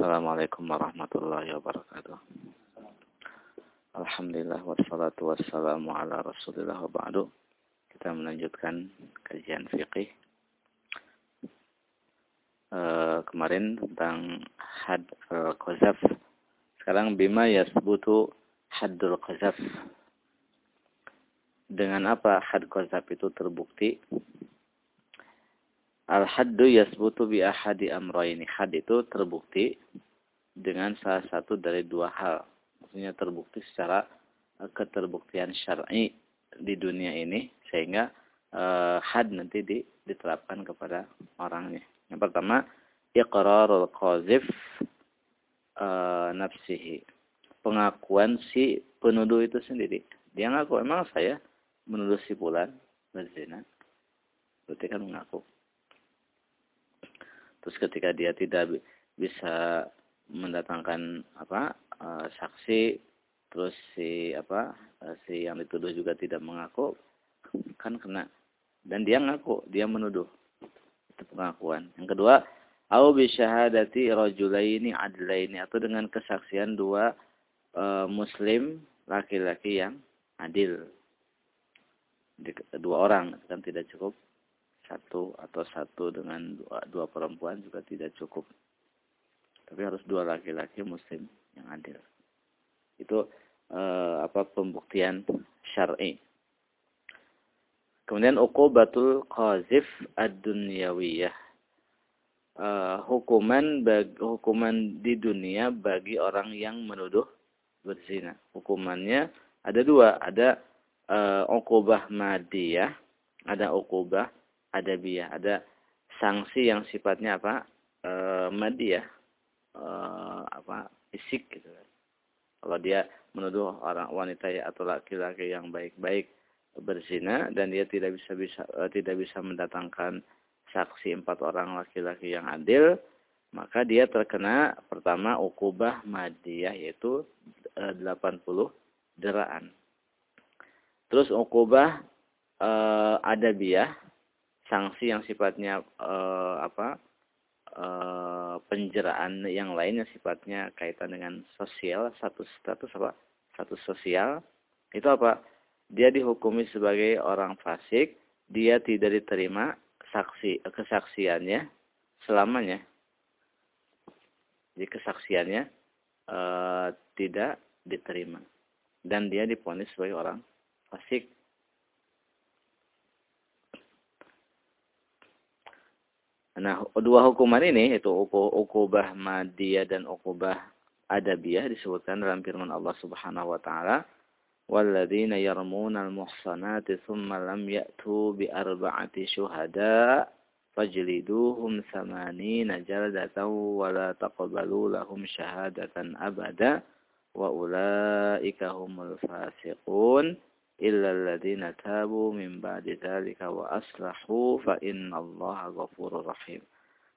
Assalamualaikum warahmatullahi wabarakatuh. Alhamdulillah wassalatu wassalamu ala rasulillah wa ba'du. Kita melanjutkan kajian fikih. E, kemarin tentang had al-qazaf. Sekarang bima yasbutu haddul qazaf. Dengan apa had qazaf itu terbukti? Al-haddu yasbutu bi ahadi amrayni. Had itu terbukti dengan salah satu dari dua hal. Maksudnya terbukti secara eh, keterbuktian syar'i di dunia ini sehingga uh, had nanti di, diterapkan kepada orangnya. Yang pertama, iqrarul qazif uh, nafsihi. Pengakuan si penuduh itu sendiri. Dia ngaku, emang saya menuduh si bulan berzina. Berarti kan mengaku. Terus ketika dia tidak bisa mendatangkan apa uh, saksi, terus si apa uh, si yang dituduh juga tidak mengaku, kan kena. Dan dia ngaku, dia menuduh. Itu pengakuan. Yang kedua, au bi syahadati rajulaini adlaini atau dengan kesaksian dua uh, muslim laki-laki yang adil. Dua orang kan tidak cukup satu atau satu dengan dua, dua perempuan juga tidak cukup. Tapi harus dua laki-laki muslim yang adil. Itu eh, apa pembuktian syar'i. Kemudian uqubatul qazif ad-dunyawiyah. Uh, hukuman hukuman di dunia bagi orang yang menuduh berzina. Hukumannya ada dua, ada uqubah madiyah, ada uqubah adabiyah, ada sanksi yang sifatnya apa? E, madiyah, e, apa? fisik gitu kan. Kalau dia menuduh orang wanita ya atau laki-laki yang baik-baik berzina dan dia tidak bisa bisa e, tidak bisa mendatangkan saksi empat orang laki-laki yang adil, maka dia terkena pertama ukubah madiyah yaitu e, 80 deraan. Terus ukubah e, adabiyah sanksi yang sifatnya uh, apa uh, penjeraan yang lainnya sifatnya kaitan dengan sosial satu status apa satu sosial itu apa? Dia dihukumi sebagai orang fasik dia tidak diterima saksi kesaksiannya selamanya. Jadi kesaksiannya uh, tidak diterima. Dan dia diponis sebagai orang fasik Nah, dua hukuman ini yaitu ukubah madiyah dan ukubah adabiyah disebutkan dalam firman Allah Subhanahu wa taala, "Walladzina yarmuna al-muhsanati tsumma lam ya'tu bi arba'ati syuhada fajliduhum thamanina jaldatan wa la taqbalu lahum syahadatan abada wa ulaika humul fasiqun." Alladziina tabu min ba'di dzalika wa aslahu fa innallaha ghafurur rahim.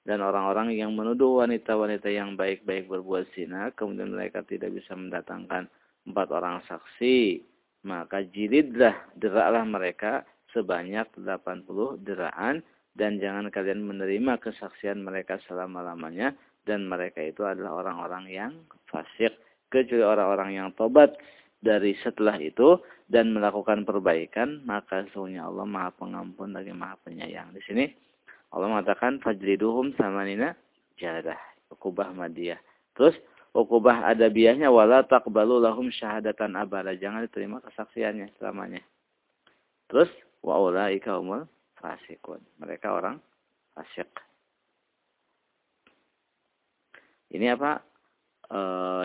Dan orang-orang yang menuduh wanita-wanita yang baik-baik berbuat zina, kemudian mereka tidak bisa mendatangkan empat orang saksi, maka jilidlah, deraklah mereka sebanyak 80 deraan, dan jangan kalian menerima kesaksian mereka selama-lamanya, dan mereka itu adalah orang-orang yang fasik, kecuali orang-orang yang tobat dari setelah itu dan melakukan perbaikan, maka sesungguhnya Allah Maha Pengampun lagi Maha Penyayang. Di sini Allah mengatakan fajliduhum samanina jadah, ukubah madiyah. Terus ukubah adabiyahnya wala taqbalu lahum syahadatan abada. Jangan diterima kesaksiannya selamanya. Terus wa ulaika humul fasikun. Mereka orang fasik. Ini apa? E,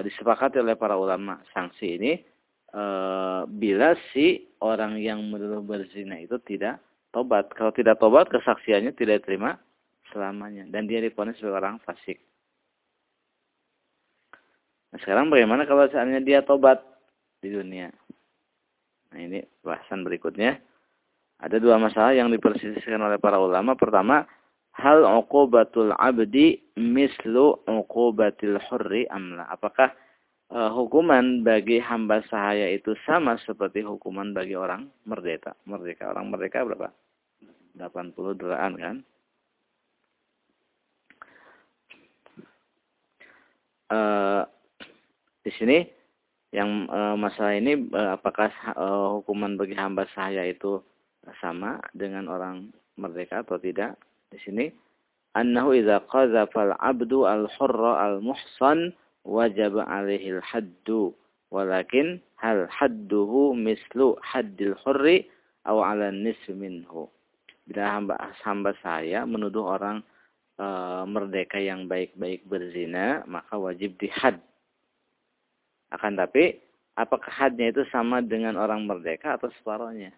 disepakati oleh para ulama sanksi ini e, bila si orang yang menuduh berzina itu tidak tobat. Kalau tidak tobat, kesaksiannya tidak terima selamanya. Dan dia diponis sebagai orang fasik. Nah sekarang bagaimana kalau seandainya dia tobat di dunia? Nah ini bahasan berikutnya. Ada dua masalah yang dipersisihkan oleh para ulama. Pertama, hal uqubatul abdi mislu uqubatil hurri amla. Apakah uh, hukuman bagi hamba sahaya itu sama seperti hukuman bagi orang merdeka. Merdeka orang merdeka berapa? 80 deraan kan? uh, di sini yang uh, masalah ini uh, apakah uh, hukuman bagi hamba sahaya itu sama dengan orang merdeka atau tidak? Di sini annahu idza qazafa al-'abdu al-hurra al-muhsan wajib alaihi al-haddu walakin hal hadduhu mislu haddil hurri aw 'ala nisfi minhu bila hamba, hamba saya menuduh orang e, merdeka yang baik-baik berzina, maka wajib dihad. Akan tapi, apakah hadnya itu sama dengan orang merdeka atau separohnya?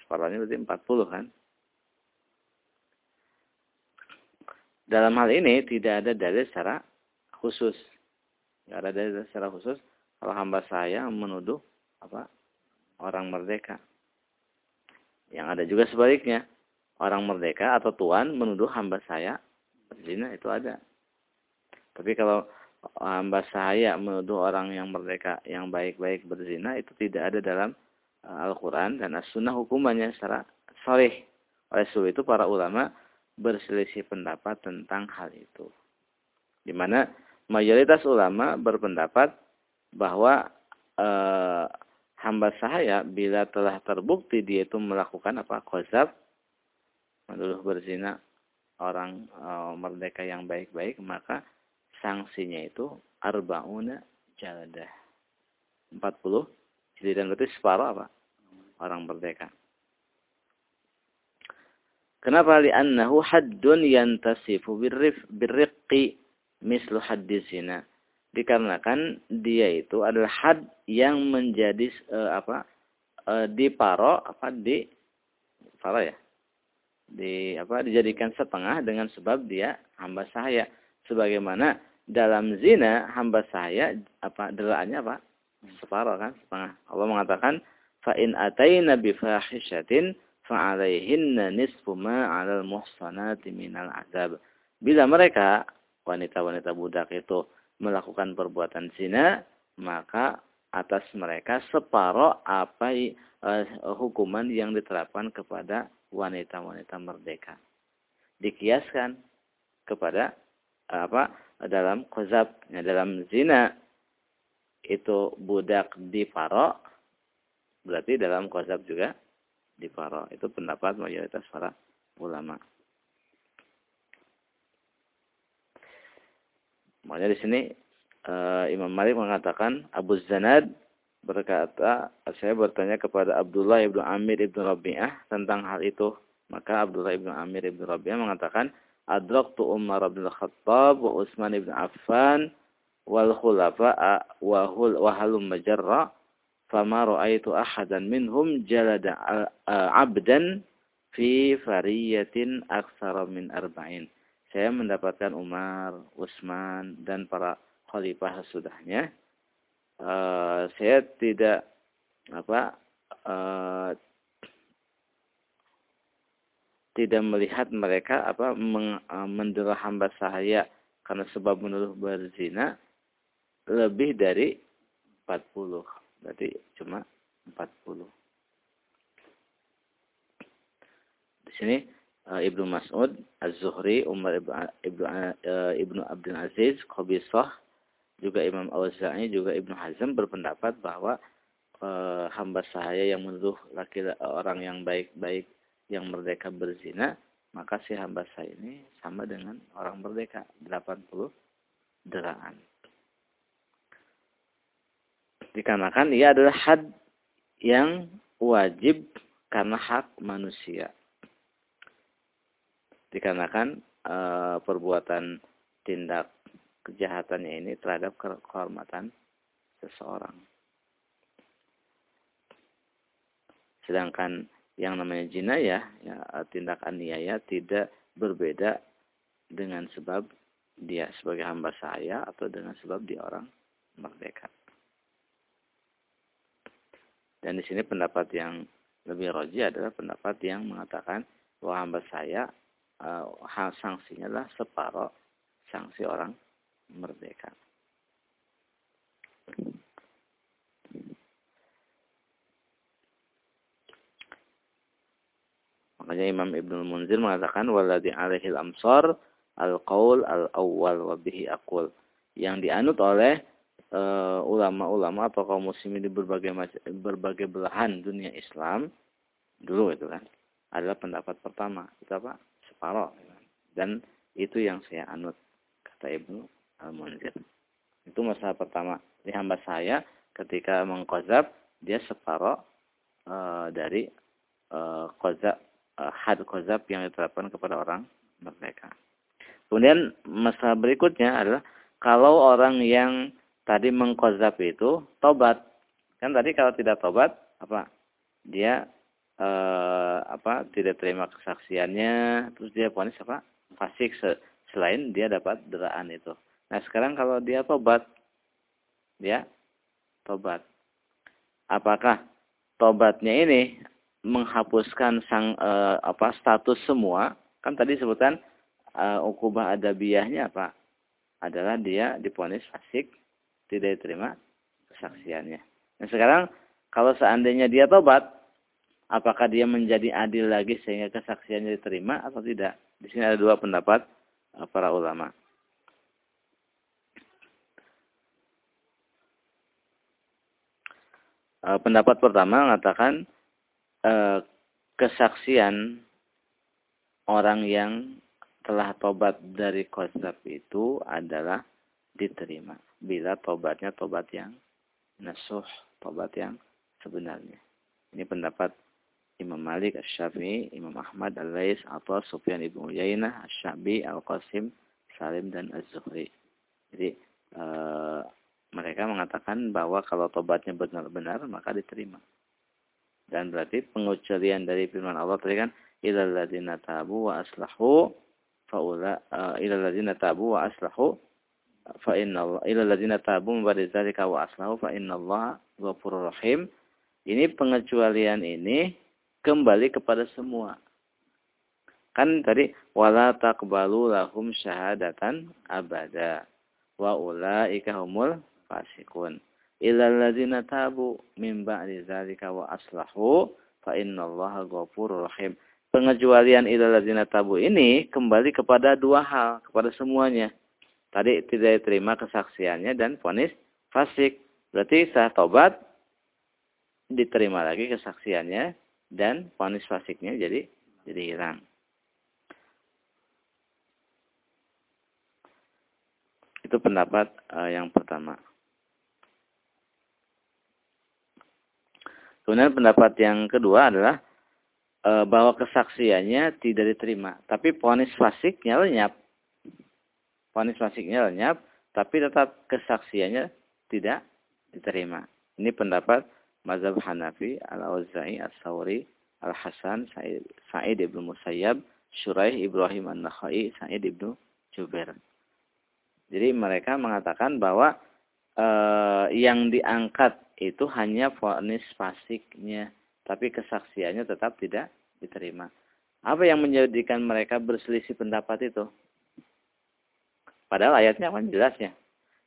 Separohnya berarti 40 kan? Dalam hal ini tidak ada dalil secara khusus. Ada dalil secara khusus kalau hamba saya menuduh apa orang merdeka. Yang ada juga sebaliknya. Orang merdeka atau tuan menuduh hamba saya berzina itu ada. Tapi kalau hamba saya menuduh orang yang merdeka yang baik-baik berzina itu tidak ada dalam uh, Al-Quran dan As-Sunnah hukumannya secara sorry. Oleh sebab itu para ulama berselisih pendapat tentang hal itu. Di mana mayoritas ulama berpendapat bahwa uh, hamba sahaya bila telah terbukti dia itu melakukan apa? Kozab menuduh berzina orang e, merdeka yang baik-baik maka sanksinya itu arbauna jaladah. 40 jadi dan berarti separuh apa? Orang merdeka. Kenapa? Li'annahu haddun yantasifu birrif birriqqi mislu haddi zina. Dikarenakan dia itu adalah had yang menjadi uh, apa uh, diparo apa di paro ya? Di apa dijadikan setengah dengan sebab dia hamba sahaya. Sebagaimana dalam zina hamba sahaya apa delaannya apa? Separuh kan setengah. Allah mengatakan fa in ataina bi fahishatin fa alaihinna nisfu ma 'alal muhsanati minal azab. Bila mereka wanita-wanita budak itu melakukan perbuatan zina, maka atas mereka separoh apa uh, hukuman yang diterapkan kepada wanita-wanita merdeka. Dikiaskan kepada uh, apa dalam kozab, ya, dalam zina itu budak diparo, berarti dalam kozab juga diparo. Itu pendapat mayoritas para ulama. Makanya di sini uh, Imam Malik mengatakan Abu Zanad berkata, saya bertanya kepada Abdullah ibnu Amir ibnu Rabi'ah tentang hal itu. Maka Abdullah ibnu Amir ibnu Rabi'ah mengatakan, Adraktu Umar bin Khattab wa Utsman ibn Affan wal khulafa'a wa hul wa halum majarra fama ra'aitu ahadan minhum jalada abdan fi fariyatin aktsara min arba'in saya mendapatkan Umar, Utsman dan para khalifah sudahnya. Uh, saya tidak apa uh, tidak melihat mereka apa meng, uh, mendera hamba sahaya karena sebab menuduh berzina lebih dari 40. Berarti cuma 40. Di sini Ibnu Mas'ud, Az-Zuhri, Umar Ibnu, uh, Ibnu Abdul Aziz, Qabisah, juga Imam Auza'i, juga Ibnu Hazm berpendapat bahwa uh, hamba sahaya yang menuduh laki orang yang baik-baik yang merdeka berzina, maka si hamba saya ini sama dengan orang merdeka 80 deraan. Dikarenakan ia adalah had yang wajib karena hak manusia dikarenakan e, perbuatan tindak kejahatannya ini terhadap kehormatan seseorang. Sedangkan yang namanya jinayah, ya, tindak aniaya tidak berbeda dengan sebab dia sebagai hamba saya atau dengan sebab dia orang merdeka. Dan di sini pendapat yang lebih roji adalah pendapat yang mengatakan bahwa hamba saya uh, hal sanksinya adalah separuh sanksi orang merdeka. Makanya Imam Ibnu Munzir mengatakan waladhi alaihi al-amsar al-qaul al-awwal wa bihi aqul. yang dianut oleh eh, ulama-ulama uh, atau kaum muslimin di berbagai berbagai belahan dunia Islam dulu itu kan adalah pendapat pertama itu apa separoh itu yang saya anut kata Ibnu Al-Munzir itu masalah pertama. Ini hamba saya ketika mengkozab dia separoh uh, dari uh, kozab uh, had kozab yang diterapkan kepada orang mereka. Kemudian masalah berikutnya adalah kalau orang yang tadi mengkozab itu tobat kan tadi kalau tidak tobat apa? Dia eh, apa? Tidak terima kesaksiannya terus dia ponis apa fasik selain dia dapat deraan itu nah sekarang kalau dia tobat dia tobat apakah tobatnya ini menghapuskan sang eh, apa status semua kan tadi sebutan eh, ukubah adabiyahnya apa adalah dia diponis fasik, tidak diterima kesaksiannya. Nah sekarang kalau seandainya dia tobat, apakah dia menjadi adil lagi sehingga kesaksiannya diterima atau tidak? Di sini ada dua pendapat eh, para ulama. Eh, pendapat pertama mengatakan eh, kesaksian orang yang telah tobat dari kozab itu adalah diterima. Bila tobatnya tobat yang nasuh, tobat yang sebenarnya. Ini pendapat Imam Malik, Asy-Syafi'i, Imam Ahmad, Al-Lais, atau Sufyan Ibnu Uyainah, Asy-Syabi, Al-Qasim, Salim dan Az-Zuhri. Jadi e, mereka mengatakan bahwa kalau tobatnya benar-benar maka diterima. Dan berarti pengucurian dari firman Allah tadi kan ilal ladzina tabu wa aslahu faula uh, ila alladzina tabu wa aslahu fa inna Allah ila alladzina tabu ba'di dzalika wa aslahu fa ghafurur rahim. Ini pengecualian ini kembali kepada semua. Kan tadi wala taqbalu lahum syahadatan abada wa ulaika humul fasikun. Illa alladzina tabu min ba'di dzalika wa aslahu fa inna Allah ghafurur rahim pengecualian idalazina tabu ini kembali kepada dua hal, kepada semuanya. Tadi tidak diterima kesaksiannya dan vonis fasik. Berarti sah tobat, diterima lagi kesaksiannya dan vonis fasiknya jadi jadi hilang. Itu pendapat uh, yang pertama. Kemudian pendapat yang kedua adalah e, bahwa kesaksiannya tidak diterima. Tapi ponis fasiknya lenyap. Ponis fasiknya lenyap, tapi tetap kesaksiannya tidak diterima. Ini pendapat mazhab Hanafi, Al-Auza'i, As-Sawri, Al-Hasan, Sa'id, Sa'id ibn Musayyab, Shuraih Ibrahim An-Nakhai, Sa'id ibn Jubair. Jadi mereka mengatakan bahwa eh, yang diangkat itu hanya fonis fasiknya tapi kesaksiannya tetap tidak diterima. Apa yang menjadikan mereka berselisih pendapat itu? Padahal ayatnya kan jelasnya.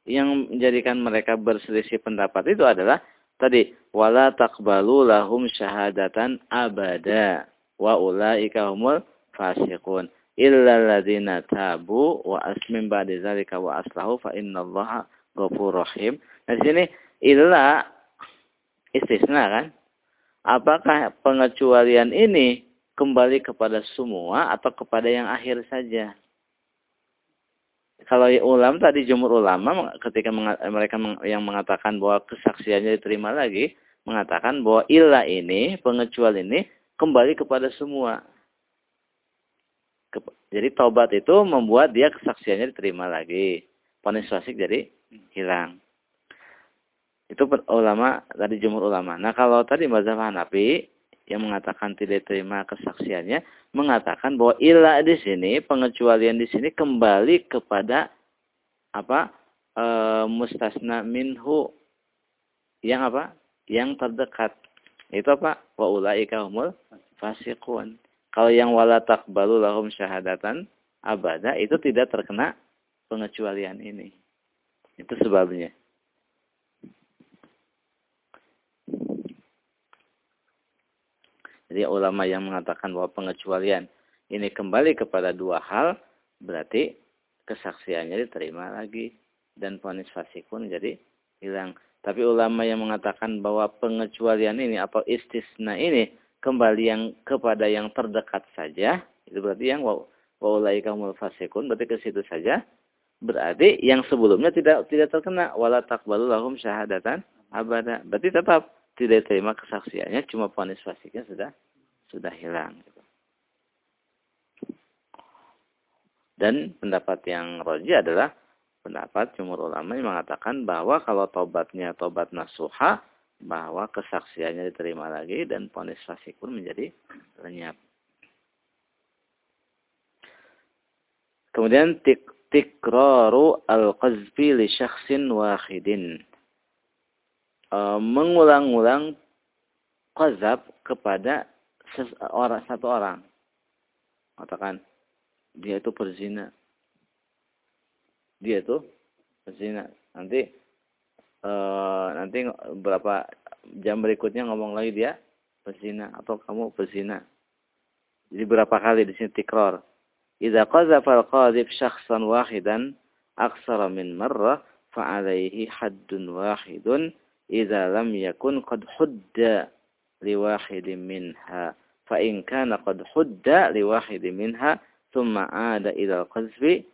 Yang menjadikan mereka berselisih pendapat itu adalah tadi wala taqbalu lahum syahadatan abada wa ulaika humul fasiqun illa alladziina tabu wa asmin ba'da dzalika wa aslahu fa innallaha ghafurur rahim. Nah di sini illa istisna kan? Apakah pengecualian ini kembali kepada semua atau kepada yang akhir saja? Kalau ulama tadi jumhur ulama ketika mereka yang mengatakan bahwa kesaksiannya diterima lagi, mengatakan bahwa ilah ini, pengecual ini kembali kepada semua. Jadi taubat itu membuat dia kesaksiannya diterima lagi. Ponis fasik jadi hilang. Itu ulama tadi jumhur ulama. Nah kalau tadi mazhab Hanafi yang mengatakan tidak terima kesaksiannya mengatakan bahwa ilah di sini pengecualian di sini kembali kepada apa e, mustasna minhu yang apa yang terdekat. Itu apa? Wa ulaika humul fasiqun. Kalau yang wala taqbalu lahum syahadatan abada itu tidak terkena pengecualian ini. Itu sebabnya Jadi ulama yang mengatakan bahwa pengecualian ini kembali kepada dua hal, berarti kesaksiannya diterima lagi. dan ponis fasik pun menjadi hilang. Tapi ulama yang mengatakan bahwa pengecualian ini atau istisna ini kembali yang kepada yang terdekat saja, itu berarti yang wa ulaika fasikun berarti ke situ saja. Berarti yang sebelumnya tidak tidak terkena wala taqbalu lahum syahadatan abada. Berarti tetap tidak terima kesaksiannya cuma ponis fasiknya sudah sudah hilang gitu. Dan pendapat yang roji adalah pendapat jumhur ulama yang mengatakan bahwa kalau tobatnya tobat nasuha bahwa kesaksiannya diterima lagi dan ponis fasik pun menjadi lenyap. Kemudian tik tikraru al-qazfi li syakhsin wahidin. E, mengulang-ulang qazab kepada orang satu orang. Katakan dia itu berzina dia itu berzina. Nanti uh, nanti berapa jam berikutnya ngomong lagi dia berzina atau kamu berzina. Jadi berapa kali di sini tikror. Idza qazafa al-qadhif syakhsan wahidan aksara min marrah fa'alaihi haddun wahidun idza lam yakun qad hudda liwahidin minha fa in kana qad hudda liwahidin minha thumma ada ila al-qazfi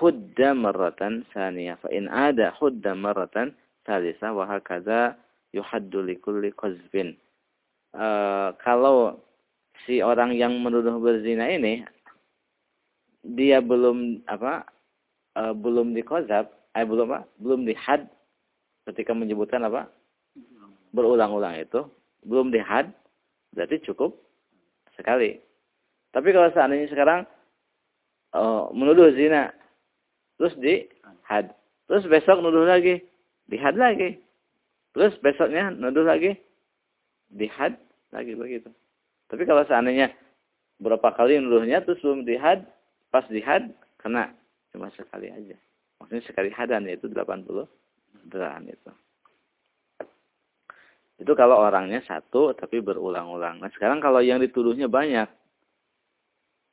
hudda marratan saniyah. Fa in ada hudda marratan salisa wa hakadha yuhaddu likulli qazbin. Kalau si orang yang menuduh berzina ini dia belum apa belum dikozab, eh belum apa? Belum dihad ketika menyebutkan apa? Berulang-ulang itu belum dihad berarti cukup sekali. Tapi kalau seandainya sekarang uh, menuduh zina terus di had. Terus besok nuduh lagi, di had lagi. Terus besoknya nuduh lagi, di had lagi begitu. Tapi kalau seandainya berapa kali nuduhnya terus belum di had, pas di had kena cuma sekali aja. Maksudnya sekali hadan yaitu 80 deraan itu. Itu kalau orangnya satu tapi berulang-ulang. Nah sekarang kalau yang dituduhnya banyak.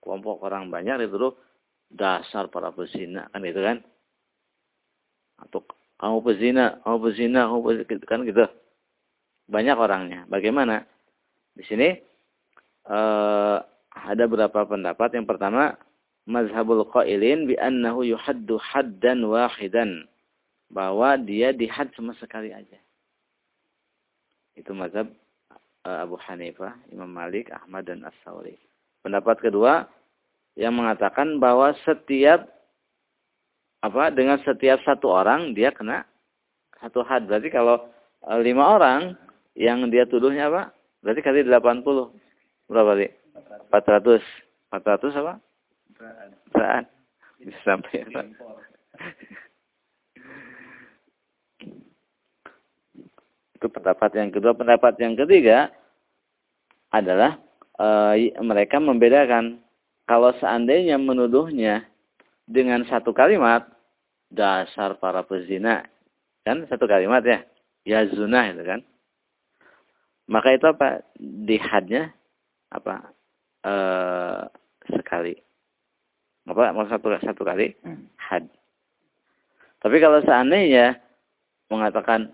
Kelompok orang banyak dituduh dasar para pezina kan itu kan? Atau kamu pezina kamu pezina kamu pezina kan gitu. Banyak orangnya. Bagaimana? Di sini uh, ada beberapa pendapat? Yang pertama mazhabul qailin bi annahu yuhaddu haddan wahidan. Bahwa dia dihad cuma sekali aja itu mazhab uh, Abu Hanifah Imam Malik Ahmad dan As-Sauri pendapat kedua yang mengatakan bahwa setiap apa dengan setiap satu orang dia kena satu had. Berarti kalau e, lima orang yang dia tuduhnya apa? Berarti kali 80. Berapa sih? 400. 400 apa? Beraan. Bisa sampai apa? Itu pendapat yang kedua. Pendapat yang ketiga adalah e, mereka membedakan kalau seandainya menuduhnya dengan satu kalimat, dasar para pezina. Kan satu kalimat ya. Ya zuna itu kan. Maka itu apa? Dihadnya apa? E, sekali. Apa? Mau satu, satu kali? Hmm. Had. Tapi kalau seandainya mengatakan,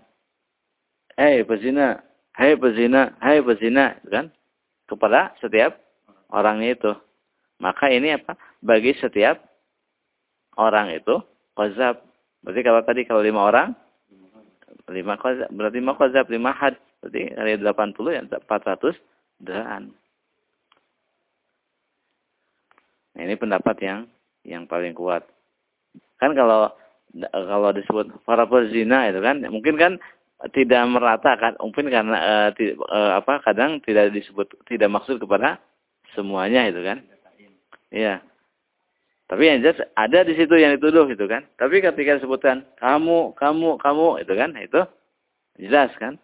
Hei pezina, hei pezina, hei pezina, kan? Kepada setiap orangnya itu. Maka ini apa? Bagi setiap orang itu kozab. Berarti kalau tadi kalau lima orang, lima kozab. Berarti lima kozab, lima had. Berarti kali 80 ya 400 deraan. Nah, ini pendapat yang yang paling kuat. Kan kalau kalau disebut para pezina itu kan mungkin kan tidak merata kan mungkin karena ti, uh, apa kadang tidak disebut tidak maksud kepada semuanya itu kan Iya. Tapi yang jelas ada di situ yang dituduh gitu kan. Tapi ketika disebutkan kamu, kamu, kamu itu kan, itu jelas kan.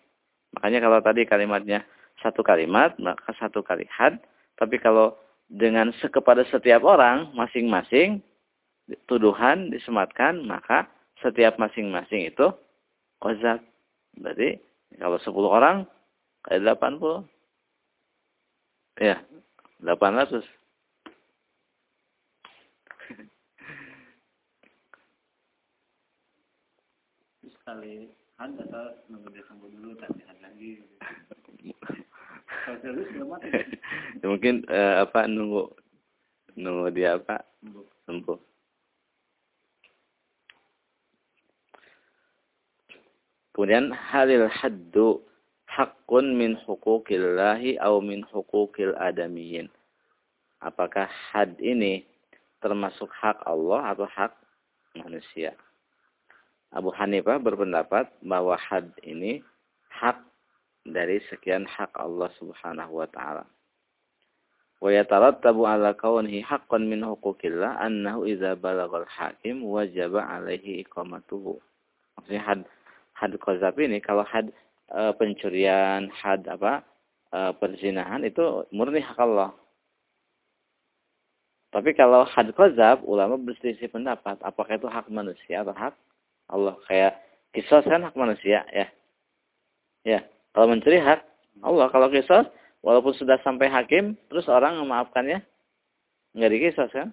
Makanya kalau tadi kalimatnya satu kalimat, maka satu kali had. Tapi kalau dengan kepada setiap orang masing-masing tuduhan disematkan, maka setiap masing-masing itu kozak. Berarti kalau 10 orang kali 80. Ya, 800. itu sekali had atau nunggu dia sembuh dulu tapi had lagi. Kalau serius belum mati. Mungkin eh, apa nunggu nunggu dia apa? Sembuh. Sembuh kemudian halil haddu haqqun min huquqillahi au min huquqil adamiyin apakah had ini termasuk hak Allah atau hak manusia Abu Hanifah berpendapat bahwa had ini hak dari sekian hak Allah Subhanahu wa taala. Wa yatarattabu ala kaunihi haqqan min huquqillah annahu idza balagal hakim wajaba alaihi iqamatuhu. Maksudnya had had qazab ini kalau had e, pencurian, had apa? E, perzinahan itu murni hak Allah. Tapi kalau had qazab ulama berselisih pendapat apakah itu hak manusia atau hak Allah kayak kisos kan hak manusia ya. Ya, kalau mencuri hak Allah, kalau kisos walaupun sudah sampai hakim terus orang memaafkannya nggak dikisos kan?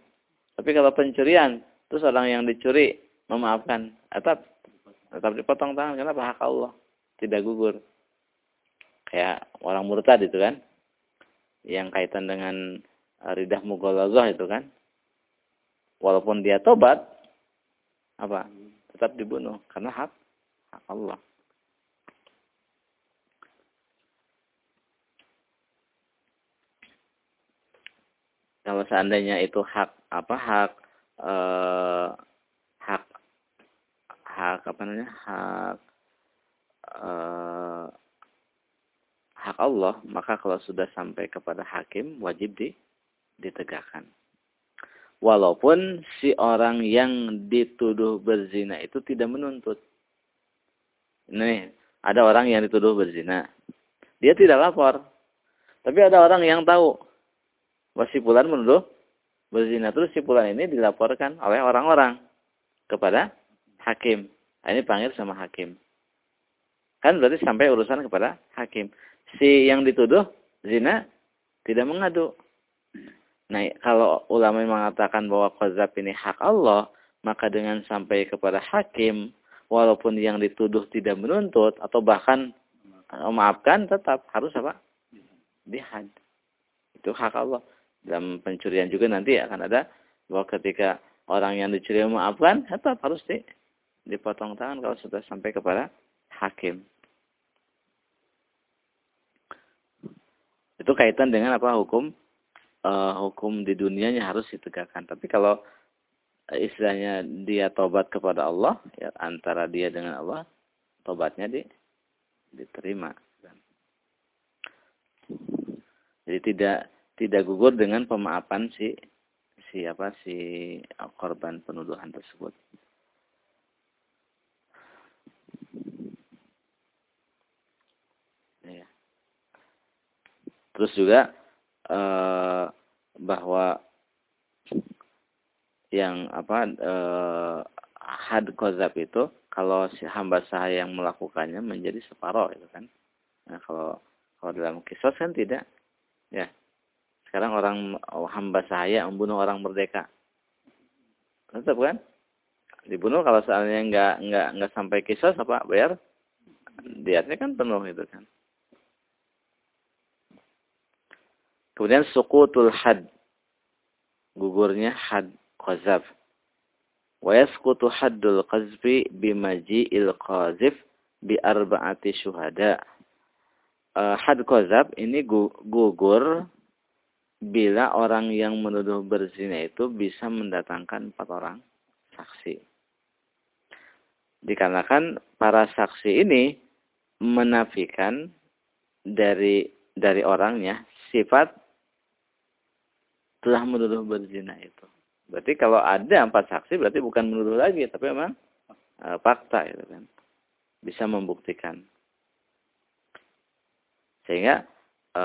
Tapi kalau pencurian terus orang yang dicuri memaafkan, tetap tetap dipotong tangan kenapa hak Allah tidak gugur. Kayak orang murtad itu kan yang kaitan dengan ridah mughalazah itu kan. Walaupun dia tobat apa? tetap dibunuh karena hak hak Allah. Kalau seandainya itu hak apa hak eh, hak hak apa namanya hak eh, hak Allah maka kalau sudah sampai kepada hakim wajib di ditegakkan. Walaupun si orang yang dituduh berzina itu tidak menuntut. Nih, ada orang yang dituduh berzina. Dia tidak lapor. Tapi ada orang yang tahu. Bahwa menuduh berzina. Terus si Pulan ini dilaporkan oleh orang-orang kepada hakim. Nah, ini panggil sama hakim. Kan berarti sampai urusan kepada hakim. Si yang dituduh zina tidak mengadu. Nah, kalau ulama mengatakan bahwa qazab ini hak Allah, maka dengan sampai kepada hakim, walaupun yang dituduh tidak menuntut, atau bahkan memaafkan, tetap harus apa? Dihad. Itu hak Allah. Dalam pencurian juga nanti akan ada bahwa ketika orang yang dicuri memaafkan, tetap harus di, dipotong tangan kalau sudah sampai kepada hakim. Itu kaitan dengan apa hukum uh, hukum di dunianya harus ditegakkan. Tapi kalau istilahnya dia tobat kepada Allah, ya antara dia dengan Allah, tobatnya di, diterima. Jadi tidak tidak gugur dengan pemaafan si si apa si korban penuduhan tersebut. Ya. Terus juga eh, bahwa yang apa eh, had kozab itu kalau si hamba sahaya yang melakukannya menjadi separoh itu kan. Nah, kalau kalau dalam kisos kan tidak. Ya. Sekarang orang oh, hamba sahaya membunuh orang merdeka. Tetap kan? Dibunuh kalau soalnya nggak nggak nggak sampai kisos apa bayar diatnya kan penuh itu kan. Kemudian sukutul had. Gugurnya had qazaf. Wa yasqutu haddul qazfi bimaji'il qazif bi arba'ati syuhada. Uh, had qazaf ini gugur bila orang yang menuduh berzina itu bisa mendatangkan empat orang saksi. Dikarenakan para saksi ini menafikan dari dari orangnya sifat telah menuduh berzina itu. Berarti kalau ada empat saksi berarti bukan menuduh lagi, tapi memang e, fakta itu kan. Bisa membuktikan. Sehingga e,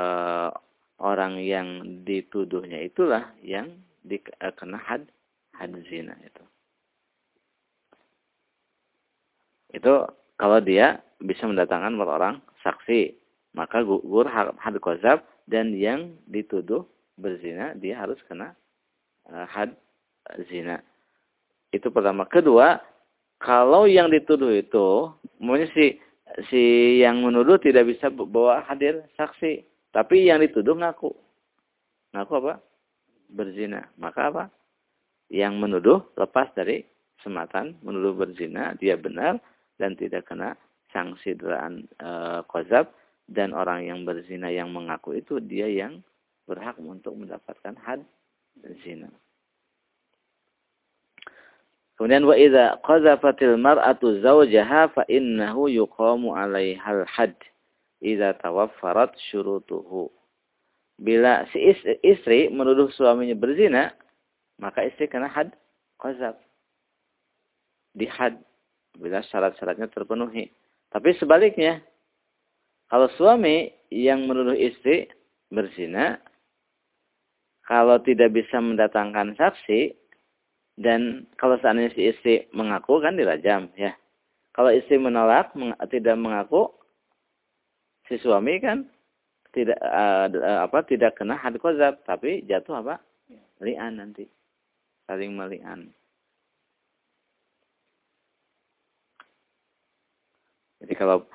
orang yang dituduhnya itulah yang dikena e, had had zina itu. Itu kalau dia bisa mendatangkan orang saksi, maka gugur had kozab dan yang dituduh berzina, dia harus kena uh, had zina. Itu pertama. Kedua, kalau yang dituduh itu, maunya si si yang menuduh tidak bisa bawa hadir saksi, tapi yang dituduh ngaku. Ngaku apa? Berzina. Maka apa? Yang menuduh lepas dari sematan menuduh berzina, dia benar dan tidak kena sanksi deraan e, kozab dan orang yang berzina yang mengaku itu dia yang berhak untuk mendapatkan had zina. Kemudian wa idza qazafatil mar'atu zawjaha fa innahu yuqamu 'alaihal had idza tawaffarat syurutuhu. Bila si istri menuduh suaminya berzina, maka istri kena had qazaf. Di had bila syarat-syaratnya terpenuhi. Tapi sebaliknya, kalau suami yang menuduh istri berzina, kalau tidak bisa mendatangkan saksi, dan kalau seandainya si istri mengaku kan dirajam ya. Kalau istri menolak meng, tidak mengaku si suami kan tidak uh, apa tidak kena had kozab tapi jatuh apa? lian nanti. Saling melian. Jadi kalau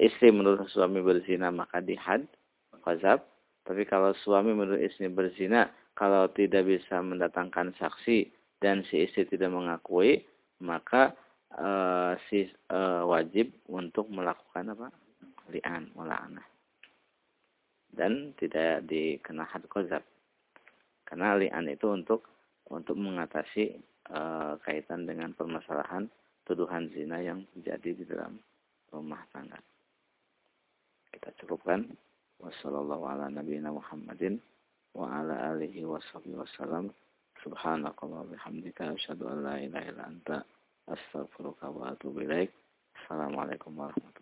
istri menurut suami berzina maka di had kozab. Tapi kalau suami menurut istri berzina kalau tidak bisa mendatangkan saksi dan si istri tidak mengakui, maka uh, si uh, wajib untuk melakukan apa? li'an, mula'anah. Dan tidak dikena had kozab. Karena li'an itu untuk untuk mengatasi uh, kaitan dengan permasalahan tuduhan zina yang terjadi di dalam rumah tangga. Kita cukupkan. Wassalamualaikum warahmatullahi wabarakatuh. Subhanakallah bihamdika asyhadu an la ilaha illa anta astaghfiruka wa atubu ilaik. Assalamualaikum warahmatullahi